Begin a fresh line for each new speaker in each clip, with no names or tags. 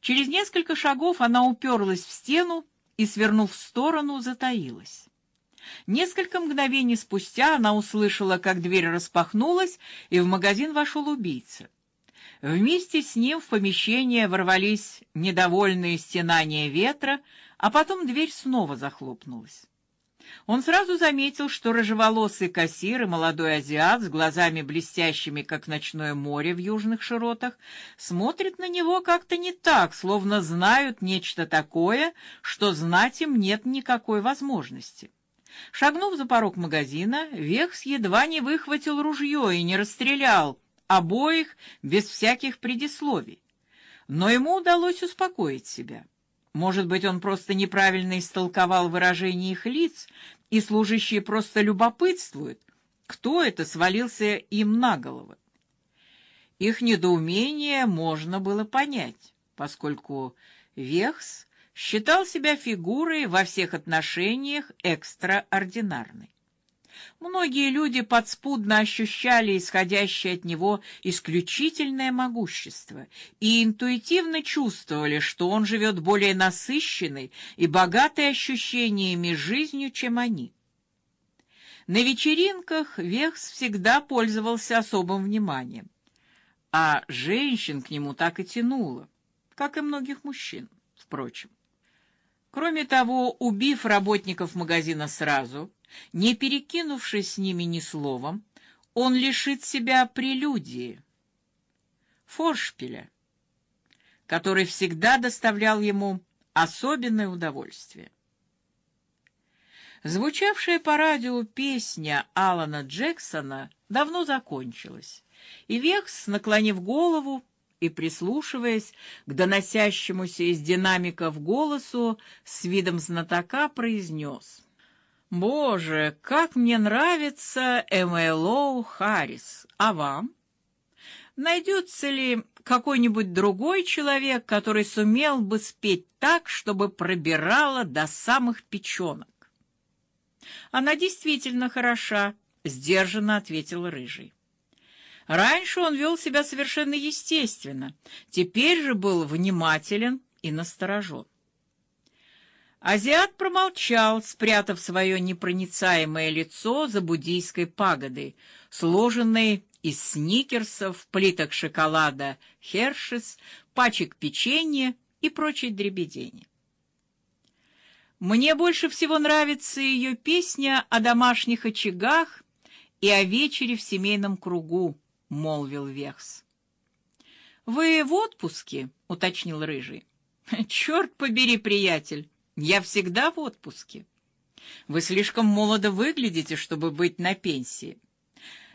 Через несколько шагов она уперлась в стену и, свернув в сторону, затаилась. Несколько мгновений спустя она услышала, как дверь распахнулась, и в магазин вошел убийца. Вместе с ним в помещение ворвались недовольные стенания ветра, а потом дверь снова захлопнулась. Он сразу заметил, что рыжеволосый кассир и молодой азиат с глазами блестящими, как ночное море в южных широтах, смотрят на него как-то не так, словно знают нечто такое, что знать им нет никакой возможности. Шагнув за порог магазина, Вехс едва не выхватил ружье и не расстрелял обоих без всяких предисловий. Но ему удалось успокоить себя. Может быть, он просто неправильно истолковал выражение их лиц, и служащие просто любопытствуют, кто это свалился им на голову. Их недоумение можно было понять, поскольку Вехс считал себя фигурой во всех отношениях экстраординарной. Многие люди подспудно ощущали исходящее от него исключительное могущество и интуитивно чувствовали, что он живет более насыщенной и богатой ощущениями жизнью, чем они. На вечеринках Вехс всегда пользовался особым вниманием, а женщин к нему так и тянуло, как и многих мужчин, впрочем. Кроме того, убив работников магазина сразу, не перекинувшись с ними ни словом, он лишит себя прелюдии, форшпиля, который всегда доставлял ему особенное удовольствие. Звучавшая по радио песня Алана Джексона давно закончилась, и Векс, наклонив голову, и прислушиваясь к доносящемуся из динамиков голосу, с видом знатока произнес: "Боже, как мне нравится Эмэлоу Харрис. А вам? Найдется ли какой-нибудь другой человек, который сумел бы спеть так, чтобы пробирало до самых печенок?" Она действительно хороша, сдержанно ответил рыжий. Раньше он вел себя совершенно естественно, теперь же был внимателен и насторожен. Азиат промолчал, спрятав свое непроницаемое лицо за буддийской пагодой, сложенной из сникерсов, плиток шоколада, хершес, пачек печенья и прочей дребедени. Мне больше всего нравится ее песня о домашних очагах и о вечере в семейном кругу, молвил Вехс. Вы в отпуске? уточнил рыжий. Черт побери, приятель, я всегда в отпуске. Вы слишком молодо выглядите, чтобы быть на пенсии.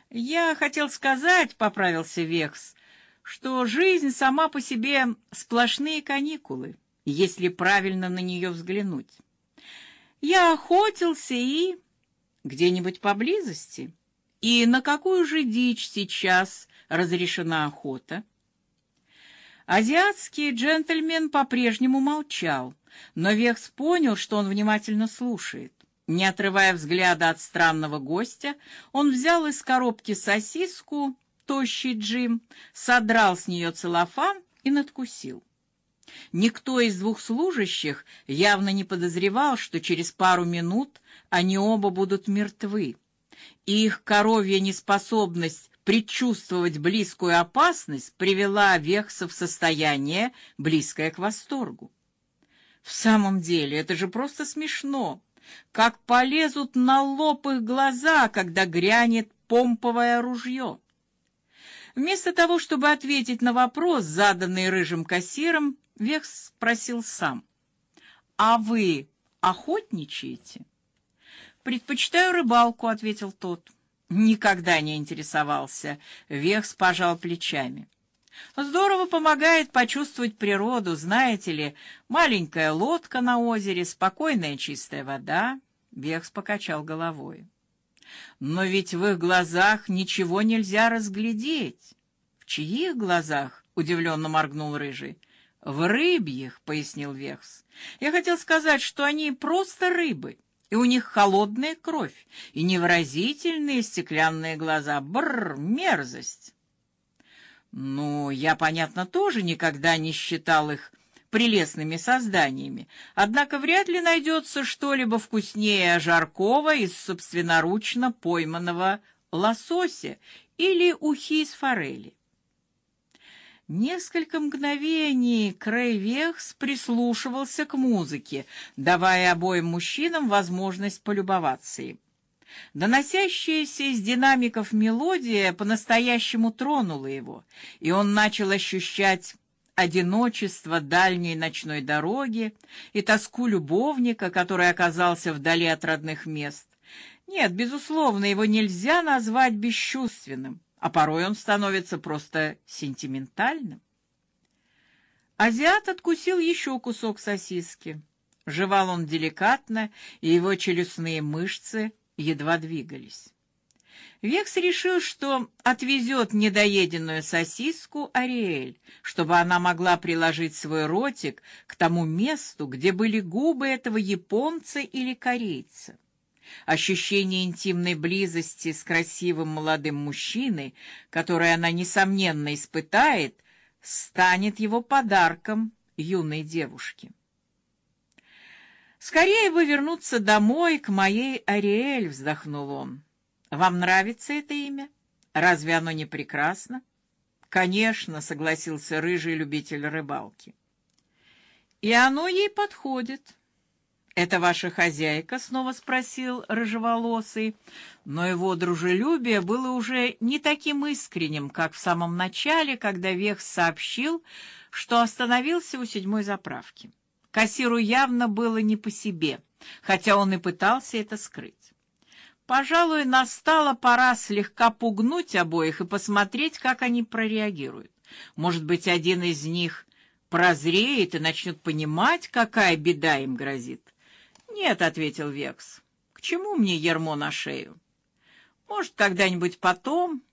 Я хотел сказать, поправился Вехс, что жизнь сама по себе сплошные каникулы, если правильно на нее взглянуть. Я охотился и где-нибудь поблизости. И на какую же дичь сейчас разрешена охота? Азиатский джентльмен по-прежнему молчал, но Векс понял, что он внимательно слушает. Не отрывая взгляда от странного гостя, он взял из коробки сосиску, тощий Джим, содрал с нее целлофан и надкусил. Никто из двух служащих явно не подозревал, что через пару минут они оба будут мертвы и их коровья неспособность предчувствовать близкую опасность привела Вехса в состояние, близкое к восторгу. В самом деле, это же просто смешно, как полезут на лоб их глаза, когда грянет помповое ружье. Вместо того, чтобы ответить на вопрос, заданный рыжим кассиром, Вехс спросил сам: "А вы охотничаете?" Предпочитаю рыбалку, ответил тот. Никогда не интересовался. Вехс пожал плечами. Здорово помогает почувствовать природу, знаете ли, маленькая лодка на озере, спокойная чистая вода. Вехс покачал головой. Но ведь в их глазах ничего нельзя разглядеть. В чьих глазах? удивленно моргнул рыжий. В рыбьих, пояснил Вехс. Я хотел сказать, что они просто рыбы и у них холодная кровь, и невыразительные стеклянные глаза. Бррр, мерзость. Ну, я, понятно, тоже никогда не считал их прелестными созданиями, однако вряд ли найдется что-либо вкуснее жаркого из собственноручно пойманного лосося или ухи из форели. Несколько мгновений Крейвехс прислушивался к музыке, давая обоим мужчинам возможность полюбоваться им. Доносящаяся из динамиков мелодия по-настоящему тронула его, и он начал ощущать одиночество дальней ночной дороги и тоску любовника, который оказался вдали от родных мест. Нет, безусловно, его нельзя назвать бесчувственным, а порой он становится просто сентиментальным. Азиат откусил еще кусок сосиски. Жевал он деликатно, и его челюстные мышцы едва двигались. Векс решил, что отвезет недоеденную сосиску Ариэль, чтобы она могла приложить свой ротик к тому месту, где были губы этого японца или корейца. Ощущение интимной близости с красивым молодым мужчиной, которое она несомненно испытает, станет его подарком юной девушке. Скорее бы вернуться домой к моей Ариэль, вздохнул он. Вам нравится это имя? Разве оно не прекрасно? Конечно, согласился рыжий любитель рыбалки. И оно ей подходит. Это ваша хозяйка, снова спросил рыжеволосый, но его дружелюбие было уже не таким искренним, как в самом начале, когда Вех сообщил, что остановился у седьмой заправки. Кассиру явно было не по себе, хотя он и пытался это скрыть. Пожалуй, настала пора слегка пугнуть обоих и посмотреть, как они прореагируют. Может быть, один из них прозреет и начнет понимать, какая беда им грозит. Нет, ответил Векс. К чему мне ермо на шею? Может, когда-нибудь потом.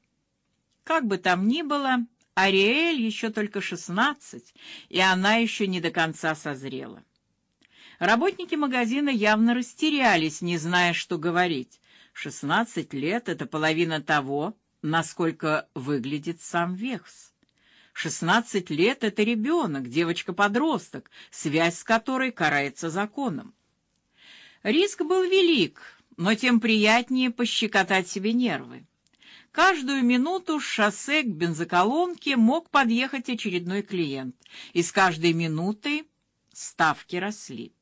Как бы там ни было, Ариэль еще только шестнадцать, и она еще не до конца созрела. Работники магазина явно растерялись, не зная, что говорить. Шестнадцать лет это половина того, насколько выглядит сам Векс. Шестнадцать лет это ребенок, девочка-подросток, связь с которой карается законом. Риск был велик, но тем приятнее пощекотать себе нервы. Каждую минуту с шоссе к бензоколонке мог подъехать очередной клиент, и с каждой минутой ставки росли.